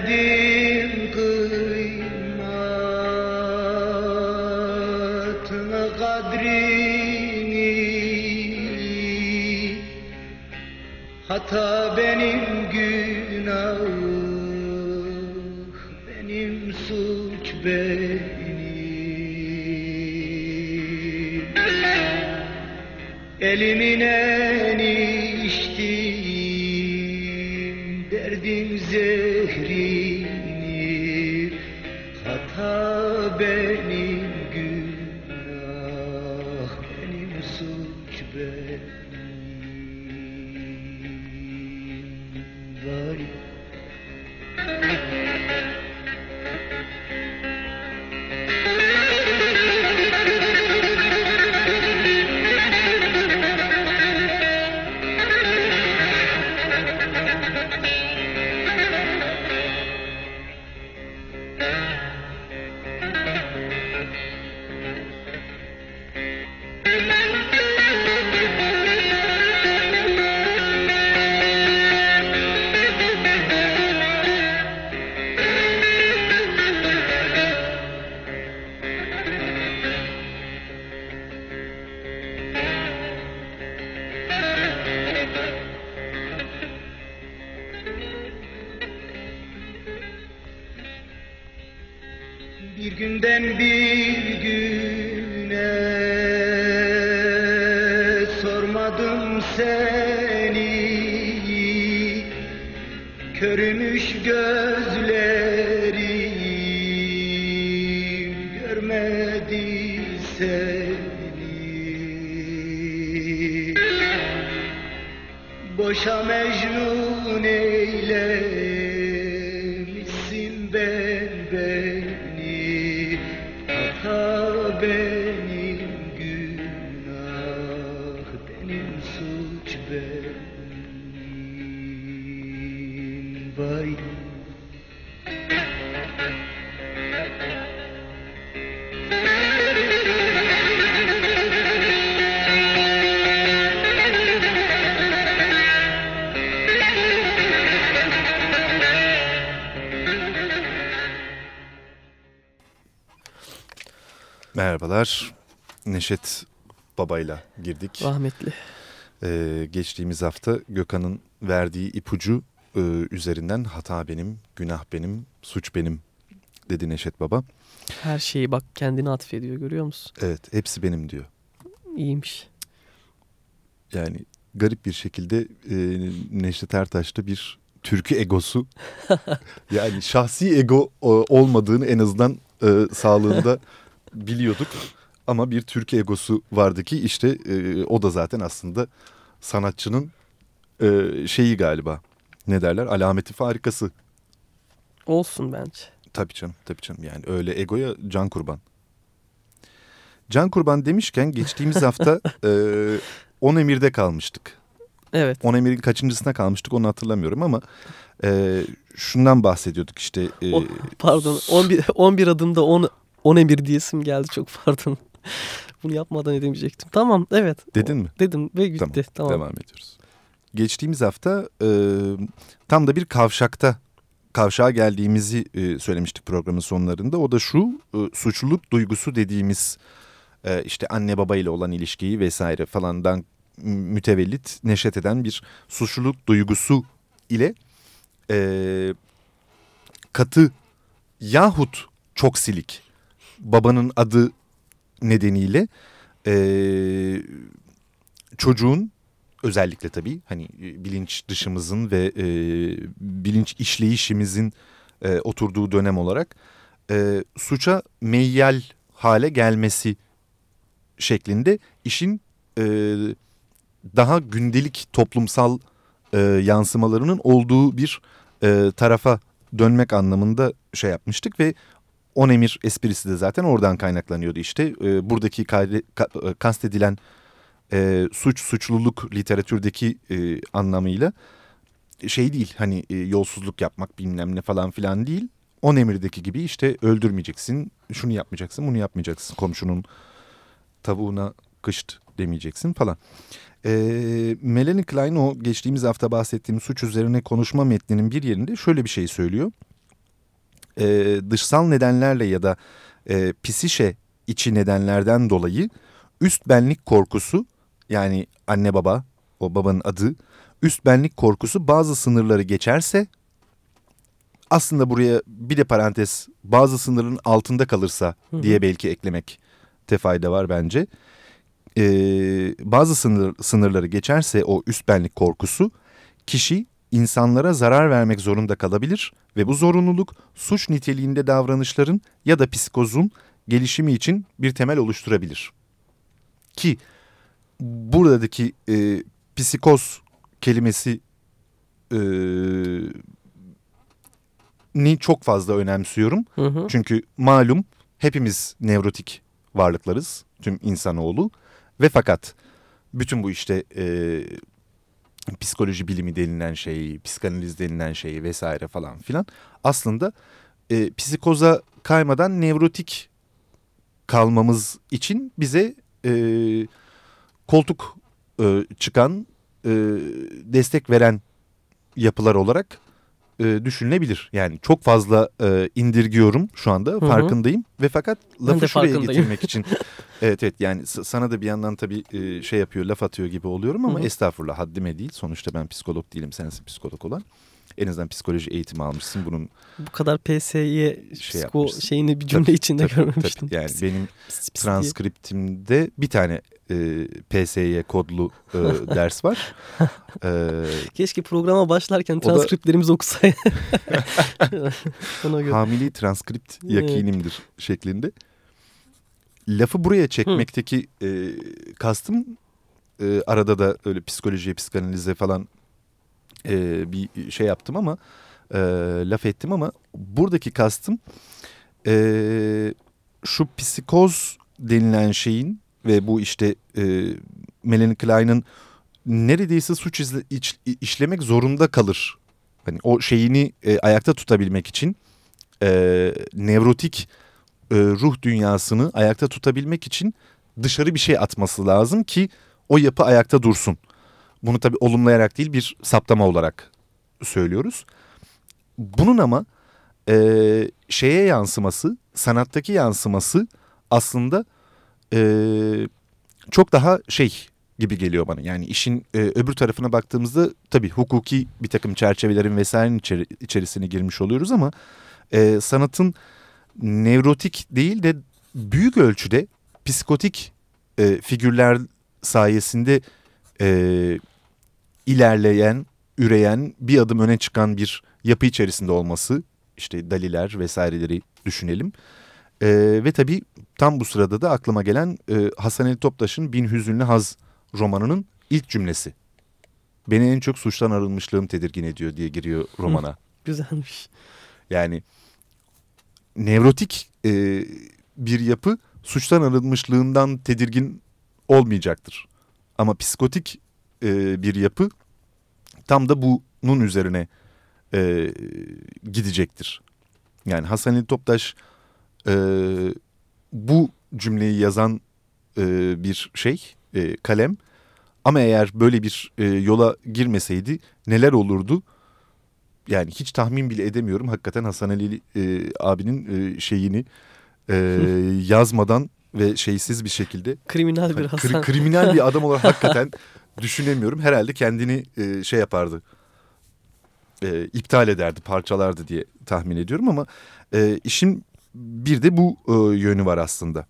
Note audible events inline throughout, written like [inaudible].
الذي benim suç benim Vay Merhabalar. Neşet Baba'yla girdik. Rahmetli. Ee, geçtiğimiz hafta Gökhan'ın verdiği ipucu e, üzerinden hata benim, günah benim, suç benim dedi Neşet Baba. Her şeyi bak kendine atfediyor görüyor musun? Evet hepsi benim diyor. İyiymiş. Yani garip bir şekilde e, Neşet Ertaş'ta bir türkü egosu [laughs] yani şahsi ego e, olmadığını en azından e, sağlığında biliyorduk. Ama bir türkü egosu vardı ki işte e, o da zaten aslında sanatçının e, şeyi galiba ne derler alameti farikası. Olsun bence. Tabii canım tabii canım yani öyle egoya can kurban. Can kurban demişken geçtiğimiz hafta [laughs] e, On Emir'de kalmıştık. Evet. On Emir'in kaçıncısına kalmıştık onu hatırlamıyorum ama e, şundan bahsediyorduk işte. E, O- pardon 11, 11 adımda 10, 10 emir diyesim geldi çok pardon. [laughs] Bunu yapmadan edemeyecektim. Tamam evet. Dedin mi? Dedim ve gitti. Tamam. Devam ediyoruz. Geçtiğimiz hafta e, tam da bir kavşakta kavşağa geldiğimizi e, söylemiştik programın sonlarında. O da şu e, suçluluk duygusu dediğimiz e, işte anne baba ile olan ilişkiyi vesaire falandan mütevellit neşet eden bir suçluluk duygusu ile e, katı yahut çok silik babanın adı nedeniyle e, çocuğun özellikle tabii hani e, bilinç dışımızın ve e, bilinç işleyişimizin e, oturduğu dönem olarak e, suça meyyal hale gelmesi şeklinde işin e, daha gündelik toplumsal e, yansımalarının olduğu bir e, tarafa dönmek anlamında şey yapmıştık ve on emir esprisi de zaten oradan kaynaklanıyordu işte. E, buradaki kayde, ka, e, kastedilen e, suç suçluluk literatürdeki e, anlamıyla şey değil hani e, yolsuzluk yapmak bilmem ne falan filan değil. On emirdeki gibi işte öldürmeyeceksin, şunu yapmayacaksın, bunu yapmayacaksın. Komşunun tavuğuna kışt demeyeceksin falan. E, Melanie Klein o geçtiğimiz hafta bahsettiğim suç üzerine konuşma metninin bir yerinde şöyle bir şey söylüyor. E, dışsal nedenlerle ya da e, psişe içi nedenlerden dolayı üst benlik korkusu yani anne baba o babanın adı üst benlik korkusu bazı sınırları geçerse aslında buraya bir de parantez bazı sınırın altında kalırsa diye belki eklemek fayda var bence. Ee, bazı sınır, sınırları geçerse o üst benlik korkusu kişi insanlara zarar vermek zorunda kalabilir ve bu zorunluluk suç niteliğinde davranışların ya da psikozun gelişimi için bir temel oluşturabilir. Ki buradaki e, psikoz kelimesi e, ni çok fazla önemsiyorum. Hı hı. Çünkü malum hepimiz nevrotik varlıklarız tüm insanoğlu ve fakat bütün bu işte e, psikoloji bilimi denilen şey, psikanaliz denilen şey vesaire falan filan. Aslında e, psikoza kaymadan nevrotik kalmamız için bize e, koltuk e, çıkan, e, destek veren yapılar olarak e, düşünülebilir. Yani çok fazla e, indirgiyorum şu anda hı. farkındayım ve fakat lafı şuraya getirmek için [laughs] evet evet yani sana da bir yandan tabii e, şey yapıyor laf atıyor gibi oluyorum ama Hı hı. estağfurullah haddime değil. Sonuçta ben psikolog değilim sensin psikolog olan. En azından psikoloji eğitimi almışsın bunun Bu kadar psiko yapmışsın. şeyini bir cümle Tabii, içinde tabii, görmemiştim. tabii. yani Pis- benim pis- transkriptimde bir tane e, PSY kodlu e, [laughs] ders var. E, Keşke programa başlarken da- transkriptlerimizi okusaydı. [laughs] Ona göre. hamili transkript Evet. yakinimdir şeklinde. Lafı buraya çekmekteki e, kastım e, arada da öyle psikolojiye, psikanalize falan e, bir şey yaptım ama e, laf ettim ama buradaki kastım e, şu psikoz denilen şeyin ve bu işte e, Melanie Klein'ın neredeyse suç izle, iç- işlemek zorunda kalır. Hani o şeyini e, ayakta tutabilmek için e, nevrotik e, ruh dünyasını ayakta tutabilmek için dışarı bir şey atması lazım ki o yapı ayakta dursun. Bunu tabii olumlayarak değil bir saptama olarak söylüyoruz. Bunun ama e, şeye yansıması, sanattaki yansıması aslında e, çok daha şey gibi geliyor bana. Yani işin e, öbür tarafına baktığımızda tabii hukuki bir takım çerçevelerin vesairenin içeri, içerisine girmiş oluyoruz ama e, sanatın nevrotik değil de büyük ölçüde psikotik e, figürler sayesinde e, ilerleyen, üreyen, bir adım öne çıkan bir yapı içerisinde olması, işte Daliler vesaireleri düşünelim. E, ve tabii tam bu sırada da aklıma gelen e, Hasan Ali Toptaş'ın Bin Hüzünlü Haz romanının ilk cümlesi. Beni en çok suçtan arınmışlığım tedirgin ediyor diye giriyor romana. Güzelmiş. Yani nevrotik e, bir yapı suçtan arınmışlığından tedirgin olmayacaktır. Ama psikotik e, bir yapı tam da bunun üzerine e, gidecektir. Yani Hasan Ali Toptaş e, bu cümleyi yazan e, bir şey, e, kalem. Ama eğer böyle bir e, yola girmeseydi neler olurdu? Yani hiç tahmin bile edemiyorum. Hakikaten Hasan Ali e, abinin e, şeyini e, [laughs] yazmadan ve şeysiz bir şekilde Kriminal bir Kri- Hasan. kriminal bir adam olarak [laughs] hakikaten düşünemiyorum. Herhalde kendini e, şey yapardı. E, iptal ederdi, parçalardı diye tahmin ediyorum ama e, işin bir de bu e, yönü var aslında.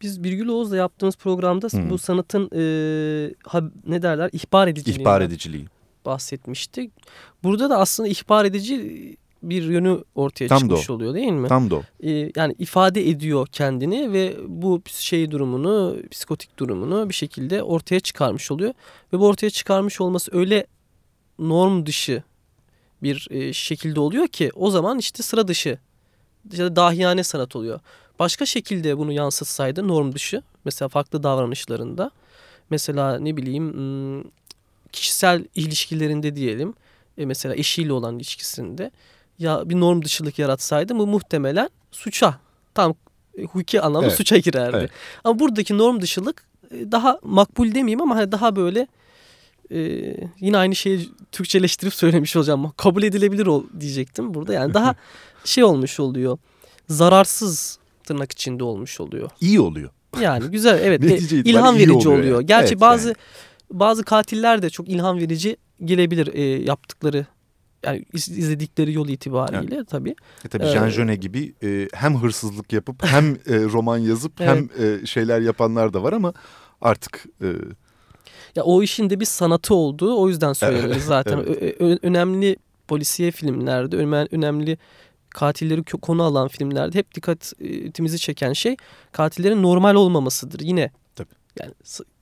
Biz Birgül Oğuz'la yaptığımız programda Hı. bu sanatın e, ha- ne derler ihbar ediciliğinden İhbar ediciliği. bahsetmiştik. Burada da aslında ihbar edici bir yönü ortaya Tam çıkmış o. oluyor değil mi? Tam da o. E, yani ifade ediyor kendini ve bu şey durumunu, psikotik durumunu bir şekilde ortaya çıkarmış oluyor. Ve bu ortaya çıkarmış olması öyle norm dışı bir e, şekilde oluyor ki o zaman işte sıra dışı ya da dahiyane sanat oluyor. Başka şekilde bunu yansıtsaydı norm dışı mesela farklı davranışlarında mesela ne bileyim kişisel ilişkilerinde diyelim e, mesela eşiyle olan ilişkisinde ya bir norm dışılık yaratsaydı bu muhtemelen suça tam e, hukuki anlamda Evet. suça girerdi. Evet. Ama buradaki norm dışılık e, daha makbul demeyeyim ama hani daha böyle e, yine aynı şeyi Türkçeleştirip söylemiş olacağım. Kabul edilebilir ol diyecektim burada. Yani daha [laughs] şey olmuş oluyor. Zararsız tırnak içinde olmuş oluyor. İyi oluyor. Yani güzel evet [laughs] e, ilham verici oluyor oluyor. yani. Gerçi Evet, bazı yani. bazı katiller de çok ilham verici gelebilir e, yaptıkları yani iz- izledikleri yol itibariyle tabii. E tabii Ee, Jean Genet gibi e, hem hırsızlık yapıp hem e, roman yazıp [laughs] hem e, şeyler yapanlar da var ama artık e, Ya o işin de bir sanatı olduğu o yüzden söylüyoruz zaten. evet. Önemli polisiye filmlerde, önemli, katilleri konu alan filmlerde hep dikkatimizi çeken şey katillerin normal olmamasıdır yine. Tabii. Yani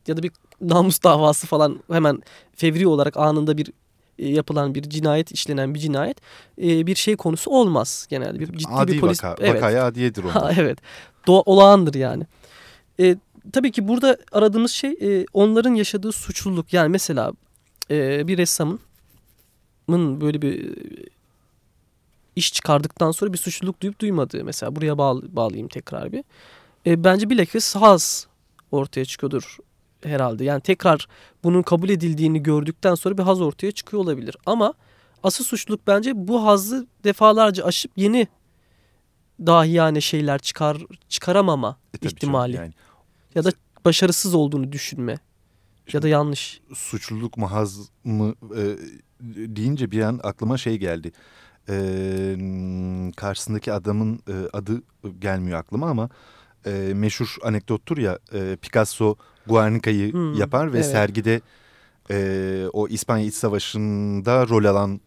ya da bir namus davası falan hemen fevri olarak anında bir e, yapılan bir cinayet işlenen bir cinayet e, bir şey konusu olmaz genelde bir ciddi adi bir polis vaka, evet vakaya adiyedir onlar. Ha, [laughs] evet. Doğa, olağandır yani. E, tabii ki burada aradığımız şey e, onların yaşadığı suçluluk. Yani mesela e, bir ressamın mın böyle bir e, iş çıkardıktan sonra bir suçluluk duyup duymadığı mesela buraya bağlı, bağlayayım tekrar bir. E, bence bilakis haz ortaya çıkıyordur herhalde. Yani tekrar bunun kabul edildiğini gördükten sonra bir haz ortaya çıkıyor olabilir. Ama asıl suçluluk bence bu hazı defalarca aşıp yeni dahiyane şeyler çıkar çıkaramama E ihtimali canım, yani ya da başarısız olduğunu düşünme ya da yanlış. suçluluk mu haz mı e, deyince bir an aklıma şey geldi. E, karşısındaki adamın e, adı gelmiyor aklıma ama e, meşhur anekdottur ya e, Picasso Guernica'yı Hmm, yapar ve evet. sergide e, o İspanya İç Savaşı'nda rol alan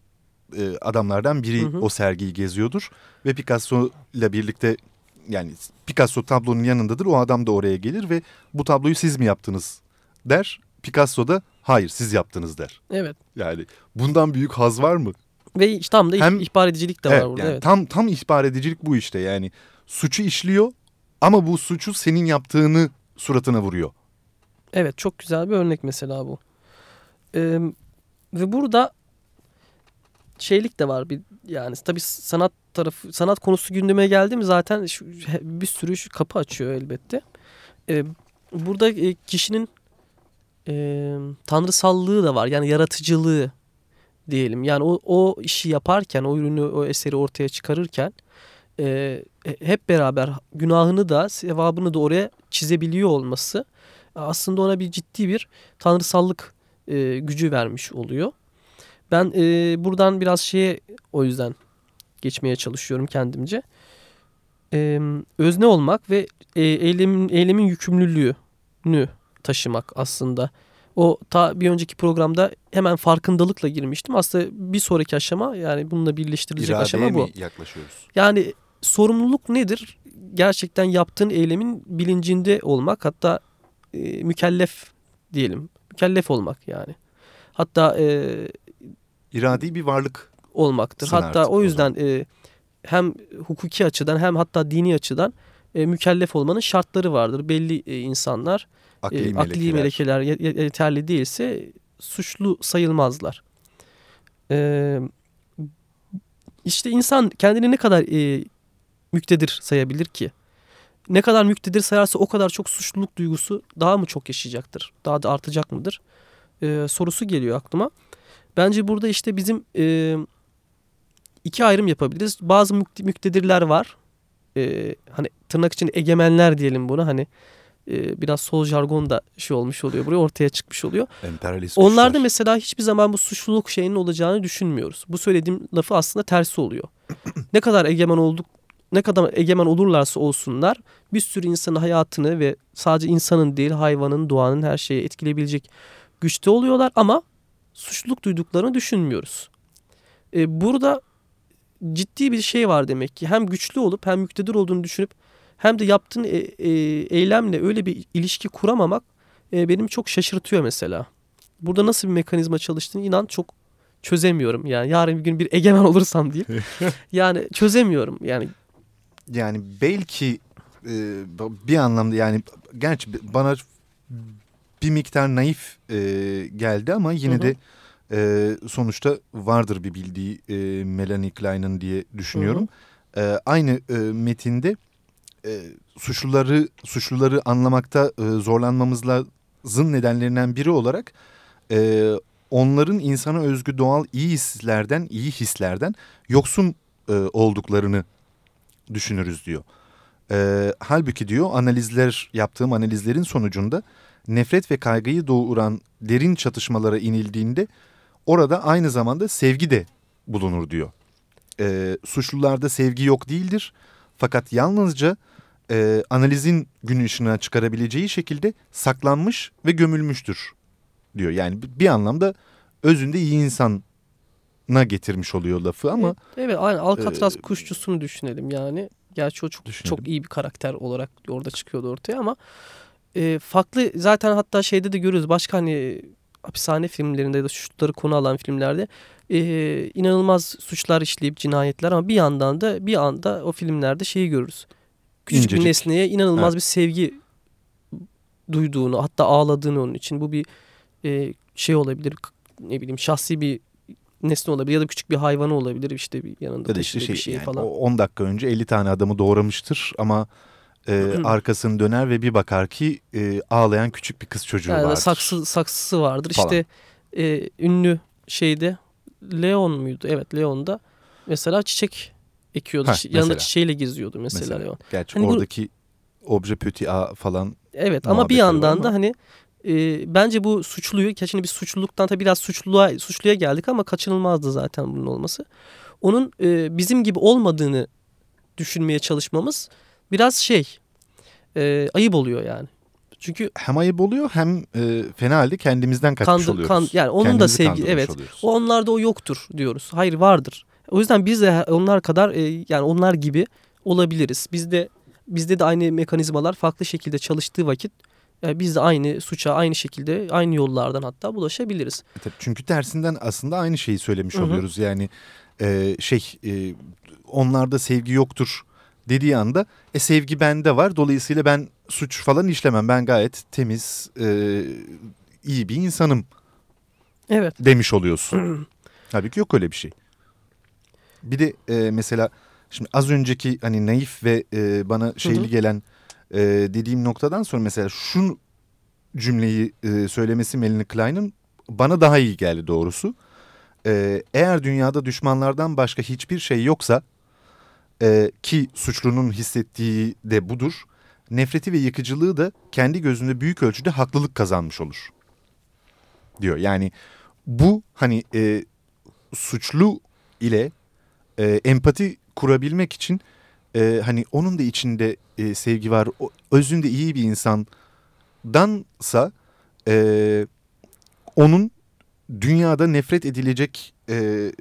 e, adamlardan biri Hı hı. o sergiyi geziyordur ve Picasso ile birlikte yani Picasso tablonun yanındadır o adam da oraya gelir ve bu tabloyu siz mi yaptınız der. Picasso da hayır siz yaptınız der. Evet. Yani bundan büyük haz var mı? Ve işte tam da Hem- ihbar edicilik de var Evet, burada. yani evet. Tam tam ihbar edicilik bu işte yani suçu işliyor ama bu suçu senin yaptığını suratına vuruyor. Evet çok güzel bir örnek mesela bu. Ee, ve burada şeylik de var bir yani tabii sanat tarafı sanat konusu gündeme geldi mi zaten şu, bir sürü şu kapı açıyor elbette. Ee, burada e, kişinin e, tanrısallığı da var yani yaratıcılığı diyelim. Yani o, o işi yaparken o ürünü o eseri ortaya çıkarırken e, hep beraber günahını da sevabını da oraya çizebiliyor olması aslında ona bir ciddi bir tanrısallık e, gücü vermiş oluyor. Ben e, buradan biraz şeye o yüzden geçmeye çalışıyorum kendimce. E, özne olmak ve e, eylemin eylemin yükümlülüğünü taşımak aslında. O ta bir önceki programda hemen farkındalıkla girmiştim. Aslında bir sonraki aşama yani bununla birleştirilecek İradeye aşama bu. yaklaşıyoruz? Yani sorumluluk nedir? Gerçekten yaptığın eylemin bilincinde olmak hatta e, mükellef diyelim. Mükellef olmak yani. Hatta e, İradi bir varlık. olmaktır. Hatta o o yüzden e, hem hukuki açıdan hem hatta dini açıdan e, mükellef olmanın şartları vardır. Belli e, insanlar Akli, e, melekeler. akli melekeler ye- ye- yeterli değilse suçlu sayılmazlar. E, işte insan kendini ne kadar e, müktedir sayabilir ki? Ne kadar müktedir sayarsa o kadar çok suçluluk duygusu daha mı çok yaşayacaktır? Daha da artacak mıdır? E, sorusu geliyor aklıma. Bence burada işte bizim e, iki ayrım yapabiliriz. Bazı mükte- müktedirler var. E, hani tırnak için egemenler diyelim buna. Hani e, biraz sol jargon da şey olmuş oluyor. Buraya ortaya çıkmış oluyor. Emperyalist Onlarda güçler. mesela hiçbir zaman bu suçluluk şeyinin olacağını düşünmüyoruz. Bu söylediğim lafı aslında tersi oluyor. [clears throat] ne kadar egemen olduk, ne kadar egemen olurlarsa olsunlar bir sürü insanın hayatını ve sadece insanın değil hayvanın, doğanın her şeyi etkileyebilecek güçte oluyorlar ama suçluluk duyduklarını düşünmüyoruz. E, burada ciddi bir şey var demek ki. Hem güçlü olup hem müktedir olduğunu düşünüp hem de yaptığın e- e- eylemle öyle bir ilişki kuramamak e, benim çok şaşırtıyor mesela. Burada nasıl bir mekanizma çalıştığını inan çok çözemiyorum. Yani yarın bir gün bir egemen [laughs] olursam diyeyim. [laughs] yani çözemiyorum. Yani Yani belki e, bir anlamda yani gerçi bana bir miktar naif e, geldi ama yine Hı hı. de e, sonuçta vardır bir bildiği e, Melanie Klein'ın diye düşünüyorum. E, aynı e, metinde e, suçluları suçluları anlamakta e, zorlanmamızın nedenlerinden biri olarak e, onların insana özgü doğal iyi hislerden, iyi hislerden yoksun e, olduklarını düşünürüz diyor. E, halbuki diyor analizler yaptığım analizlerin sonucunda nefret ve kaygıyı doğuran derin çatışmalara inildiğinde orada aynı zamanda sevgi de bulunur diyor. E, suçlularda sevgi yok değildir fakat yalnızca e, analizin gün ışığına çıkarabileceği şekilde saklanmış ve gömülmüştür diyor. Yani bir anlamda özünde iyi insana getirmiş oluyor lafı ama Evet, evet aynen Alcatraz Ee, kuşçusunu düşünelim yani. Gerçi o çok Düşünelim. çok iyi bir karakter olarak orada çıkıyordu ortaya ama e, farklı zaten hatta şeyde de görüyoruz başka hani hapishane filmlerinde ya da suçları konu alan filmlerde e, inanılmaz suçlar işleyip cinayetler ama bir yandan da bir anda o filmlerde şeyi görürüz. Küçük İncecik. bir nesneye inanılmaz Evet. bir sevgi duyduğunu hatta ağladığını onun için bu bir e, şey olabilir ne bileyim şahsi bir nesne olabilir ya da küçük bir hayvanı olabilir işte bir yanında ya da işte şey, bir şey yani falan. o 10 dakika önce 50 tane adamı doğramıştır ama e, arkasını döner ve bir bakar ki e, ağlayan küçük bir kız çocuğu Yani vardır. saksı saksısı vardır. Falan. İşte e, ünlü şeyde Leon muydu? Evet Leon'da mesela çiçek ekiyordu. Çi- Yanında çiçeğiyle geziyordu mesela, Mesela. Leon. Gerçi Hani bu- oradaki obje petit a falan Evet ama bir yandan da ama- hani e, bence bu suçluyu şimdi biz suçluluktan tabii biraz suçluluğa suçluya geldik ama kaçınılmazdı zaten bunun olması. Onun e, bizim gibi olmadığını düşünmeye çalışmamız biraz şey e, ayıp oluyor yani. Çünkü hem ayıp oluyor hem e, fena halde kendimizden kaçmış Kandı- oluyoruz. kan- yani onun da Kendimizi sevgi kandırmış evet. oluyoruz. O onlarda o yoktur diyoruz. Hayır vardır. O yüzden biz de onlar kadar e, yani onlar gibi olabiliriz. Bizde bizde de aynı mekanizmalar farklı şekilde çalıştığı vakit e, biz de aynı suça aynı şekilde aynı yollardan hatta bulaşabiliriz. E tabii çünkü tersinden aslında aynı şeyi söylemiş Hı hı. oluyoruz. Yani e, şey e, onlarda sevgi yoktur dediği anda e, sevgi bende var. Dolayısıyla ben suç falan işlemem. Ben gayet temiz, e, iyi bir insanım Evet. demiş oluyorsun. [clears throat] Halbuki yok öyle bir şey. Bir de e, mesela şimdi az önceki hani naif ve e, bana şeyli gelen e, dediğim noktadan sonra mesela şu cümleyi e, söylemesi Melanie Klein'in bana daha iyi geldi doğrusu. E, eğer dünyada düşmanlardan başka hiçbir şey yoksa e, ki suçlunun hissettiği de budur. Nefreti ve yıkıcılığı da kendi gözünde büyük ölçüde haklılık kazanmış olur. Diyor yani bu hani e, suçlu ile e, empati kurabilmek için e, hani onun da içinde e, sevgi var, o, özünde iyi bir insandansa e, onun dünyada nefret edilecek e,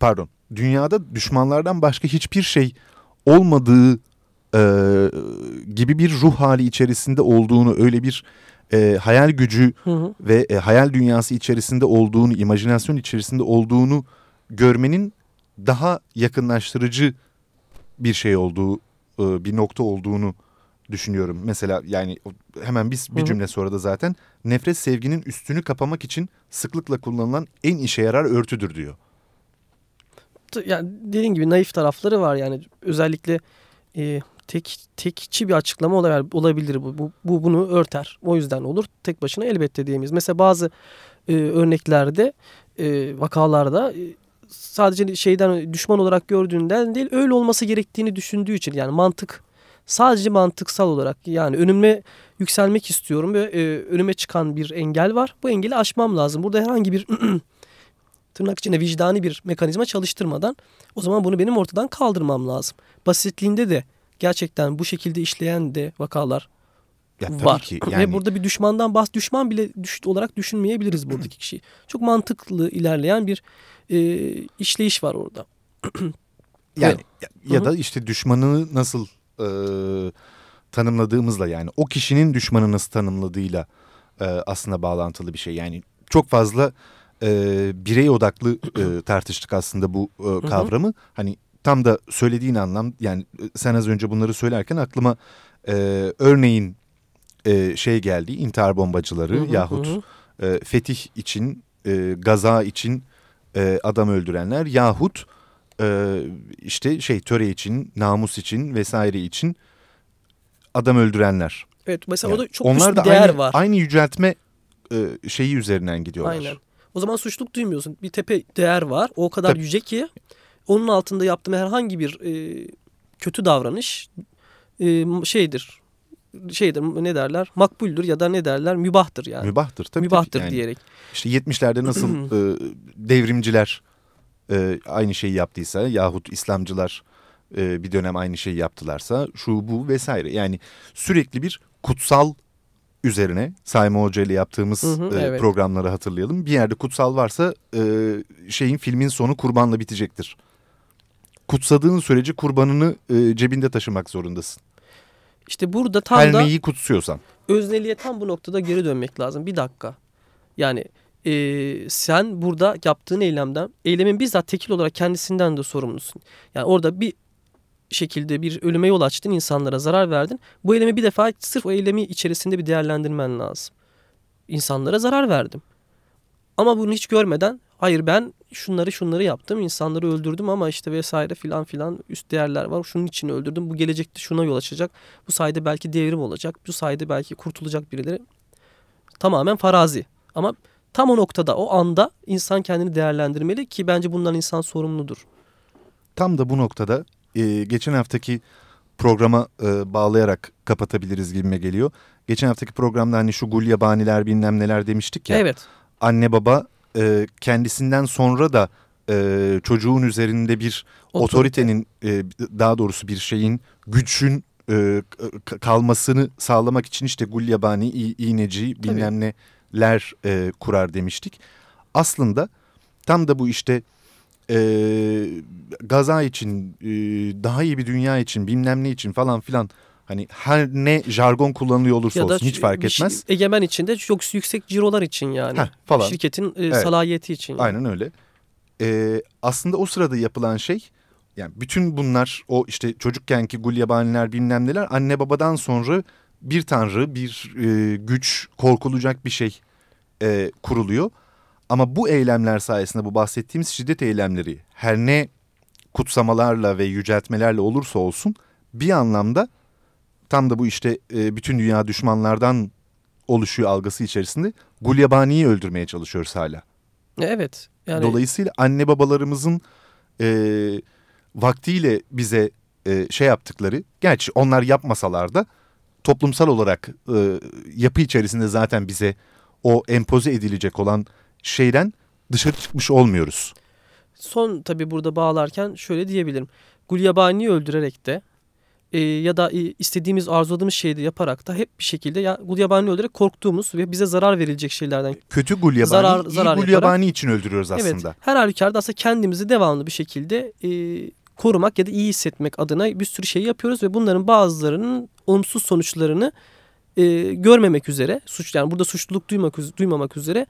pardon dünyada düşmanlardan başka hiçbir şey olmadığı e, gibi bir ruh hali içerisinde olduğunu öyle bir e, hayal gücü Hı hı. ve e, hayal dünyası içerisinde olduğunu, imajinasyon içerisinde olduğunu görmenin daha yakınlaştırıcı bir şey olduğu, e, bir nokta olduğunu düşünüyorum. Mesela yani hemen biz bir cümle sonra da zaten nefret sevginin üstünü kapamak için sıklıkla kullanılan en işe yarar örtüdür diyor. T- Yani dediğin gibi naif tarafları var yani özellikle e, tek tekçi bir açıklama ola- olabilir bu. bu. Bu bunu örter. O yüzden olur. Tek başına elbette diyemeyiz. Mesela bazı e, örneklerde e, vakalarda e, sadece şeyden düşman olarak gördüğünden değil öyle olması gerektiğini düşündüğü için yani mantık sadece mantıksal olarak yani önüme yükselmek istiyorum ve e, önüme çıkan bir engel var. Bu engeli aşmam lazım. Burada herhangi bir [clears throat] tırnak içinde vicdani bir mekanizma çalıştırmadan o zaman bunu benim ortadan kaldırmam lazım. Basitliğinde de gerçekten bu şekilde işleyen de vakalar Ya tabii var. ki Ve yani burada bir düşmandan bahs düşman bile düş, olarak düşünmeyebiliriz buradaki kişiyi. Çok mantıklı ilerleyen bir e, işleyiş var orada. [clears throat] yani ya, ya da işte düşmanını nasıl e, tanımladığımızla yani o kişinin düşmanı nasıl tanımladığıyla e, aslında bağlantılı bir şey. Yani çok fazla e, birey odaklı e, [clears throat] tartıştık aslında bu e, kavramı. Hani tam da söylediğin anlam yani e, sen az önce bunları söylerken aklıma e, örneğin e, şey geldi intihar bombacıları Hı hı, yahut hı e, fetih için e, gaza için e, adam öldürenler yahut e, işte şey töre için namus için vesaire için adam öldürenler. Evet mesela Yani o da çok onlar da değer aynı, var. aynı yüceltme e, şeyi üzerinden gidiyorlar. Aynen. O zaman suçluluk duymuyorsun. Bir tepe değer var. O kadar Tabii. yüce ki onun altında yaptığım herhangi bir e, kötü davranış e, şeydir. Şeydir ne derler? Makbuldür ya da ne derler? Mübahtır yani. Mübahtır tabii. Mübahtır tabii. Yani diyerek. İşte 70'lerde nasıl [clears throat] e, devrimciler e, aynı şeyi yaptıysa yahut İslamcılar e, bir dönem aynı şeyi yaptılarsa şu bu vesaire. Yani sürekli bir kutsal üzerine Saime Hoca ile yaptığımız Hı hı, e, evet. programları hatırlayalım. Bir yerde kutsal varsa e, şeyin filmin sonu kurbanla bitecektir. Kutsadığın sürece kurbanını e, cebinde taşımak zorundasın. İşte burada tam Her da neyi kutsuyorsan. özneliğe tam bu noktada geri dönmek lazım. Bir dakika. Yani e, sen burada yaptığın eylemden, eylemin bizzat tekil olarak kendisinden de sorumlusun. Yani orada bir şekilde bir ölüme yol açtın, insanlara zarar verdin. Bu eylemi bir defa sırf o eylemi içerisinde bir değerlendirmen lazım. İnsanlara zarar verdim. Ama bunu hiç görmeden, hayır ben şunları şunları yaptım, insanları öldürdüm ama işte vesaire filan filan üst değerler var. Şunun için öldürdüm. Bu gelecekte şuna yol açacak. Bu sayede belki devrim olacak. Bu sayede belki kurtulacak birileri. Tamamen farazi. Ama tam o noktada, o anda insan kendini değerlendirmeli ki bence bundan insan sorumludur. Tam da bu noktada e, geçen haftaki programa e, bağlayarak kapatabiliriz gibime geliyor. Geçen haftaki programda hani şu gulyabaniler bilmem neler demiştik ya. Evet. Anne baba e, kendisinden sonra da e, çocuğun üzerinde bir Otorite. otoritenin e, daha doğrusu bir şeyin gücün e, kalmasını sağlamak için işte gulyabani, i- iğneci bilmem neler e, kurar demiştik. Aslında tam da bu işte e, gaza için, e, daha iyi bir dünya için, bilmem ne için falan filan hani her ne jargon kullanılıyor olursa Ya da olsun hiç fark şey- etmez. egemen içinde çok yüksek cirolar için yani. Heh, falan. Şirketin e, Evet. salahiyeti için. yani. Aynen öyle. Ee, aslında o sırada yapılan şey yani bütün bunlar o işte çocukkenki gulyabaniler bilmem neler anne babadan sonra bir tanrı bir e, güç korkulacak bir şey e, kuruluyor. Ama bu eylemler sayesinde bu bahsettiğimiz şiddet eylemleri her ne kutsamalarla ve yüceltmelerle olursa olsun bir anlamda tam da bu işte e, bütün dünya düşmanlardan oluşuyor algısı içerisinde Gulyabani'yi öldürmeye çalışıyoruz hala. Evet. Yani Dolayısıyla anne babalarımızın e, vaktiyle bize e, şey yaptıkları, gerçi onlar yapmasalar da toplumsal olarak e, yapı içerisinde zaten bize o empoze edilecek olan şeyden dışarı çıkmış olmuyoruz. son tabii burada bağlarken şöyle diyebilirim. Gulyabani'yi öldürerek de e, ya da e, istediğimiz arzuladığımız şeyi de yaparak da hep bir şekilde ya Gulyabani'yi öldürerek korktuğumuz ve bize zarar verilecek şeylerden Kötü gulyabani, Zarar- iyi zarar gulyabani için öldürüyoruz Evet. aslında. Her halükarda aslında kendimizi devamlı bir şekilde e, korumak ya da iyi hissetmek adına bir sürü şey yapıyoruz ve bunların bazılarının olumsuz sonuçlarını e, görmemek üzere suç yani burada suçluluk duymak duymamak üzere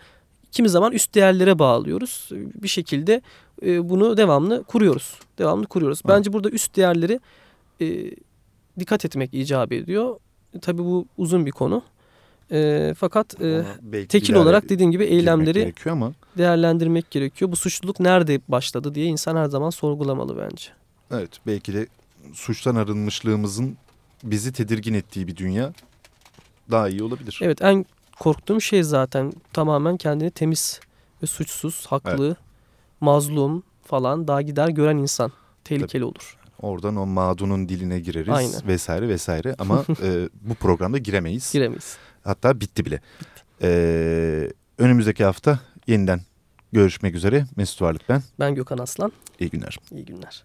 kimi zaman üst değerlere bağlıyoruz. Bir şekilde e, bunu devamlı kuruyoruz. Devamlı kuruyoruz. Evet. Bence burada üst değerleri e, dikkat etmek icap ediyor. E, tabii bu uzun bir konu. E, fakat e, tekil olarak dediğim gibi eylemleri gerekiyor ama değerlendirmek gerekiyor. Bu suçluluk nerede başladı diye insan her zaman sorgulamalı bence. evet belki de suçtan arınmışlığımızın bizi tedirgin ettiği bir dünya daha iyi olabilir. Evet en korktuğum şey zaten tamamen kendini temiz ve suçsuz, haklı, mazlum falan daha gider gören insan tehlikeli olur. Oradan o mağdunun diline gireriz Aynen. vesaire vesaire ama [laughs] e, bu programda giremeyiz. Giremeyiz. Hatta bitti bile. Ee, önümüzdeki hafta yeniden görüşmek üzere. Mesut Varlık ben. Ben Gökhan Aslan. İyi günler. İyi günler.